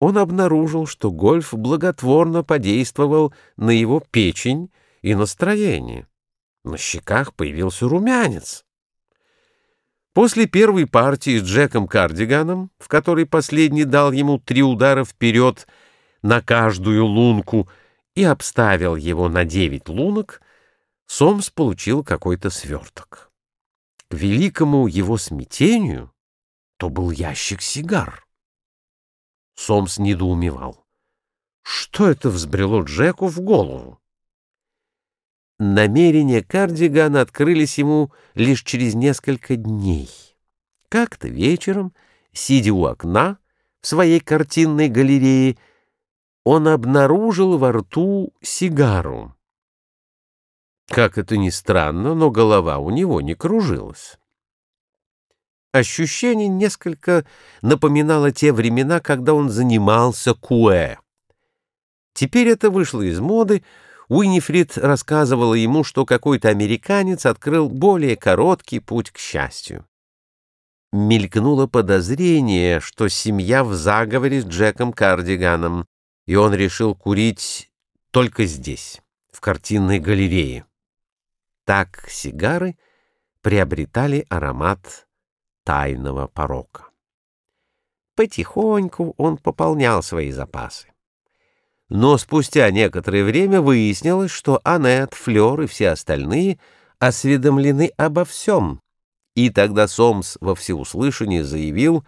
он обнаружил, что гольф благотворно подействовал на его печень и настроение. На щеках появился румянец. После первой партии с Джеком Кардиганом, в которой последний дал ему три удара вперед на каждую лунку и обставил его на девять лунок, Сомс получил какой-то сверток. К великому его смятению то был ящик сигар. Сомс недоумевал. Что это взбрело Джеку в голову? Намерения Кардигана открылись ему лишь через несколько дней. Как-то вечером, сидя у окна в своей картинной галерее, он обнаружил во рту сигару. Как это ни странно, но голова у него не кружилась. Ощущение несколько напоминало те времена, когда он занимался куэ. Теперь это вышло из моды. Уинифрид рассказывала ему, что какой-то американец открыл более короткий путь к счастью. Мелькнуло подозрение, что семья в заговоре с Джеком Кардиганом, и он решил курить только здесь, в картинной галерее. Так сигары приобретали аромат тайного порока. Потихоньку он пополнял свои запасы. Но спустя некоторое время выяснилось, что Аннет, Флёр и все остальные осведомлены обо всем, и тогда Сомс во всеуслышание заявил,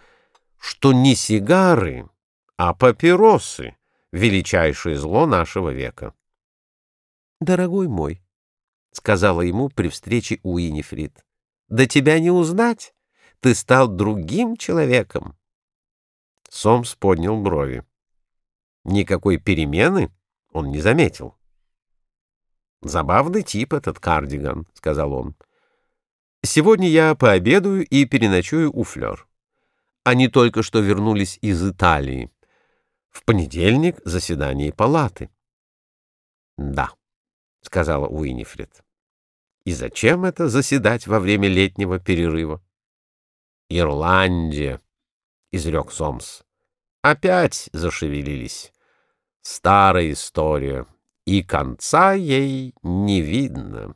что не сигары, а папиросы — величайшее зло нашего века. «Дорогой мой», — сказала ему при встрече Уинифрид, — «да тебя не узнать ты стал другим человеком. Сомс поднял брови. Никакой перемены он не заметил. «Забавный тип этот кардиган», — сказал он. «Сегодня я пообедаю и переночую у Флёр. Они только что вернулись из Италии. В понедельник заседание палаты». «Да», — сказала Уинифред. «И зачем это заседать во время летнего перерыва?» Ирландия, — изрек Сомс. Опять зашевелились. Старая история, и конца ей не видно.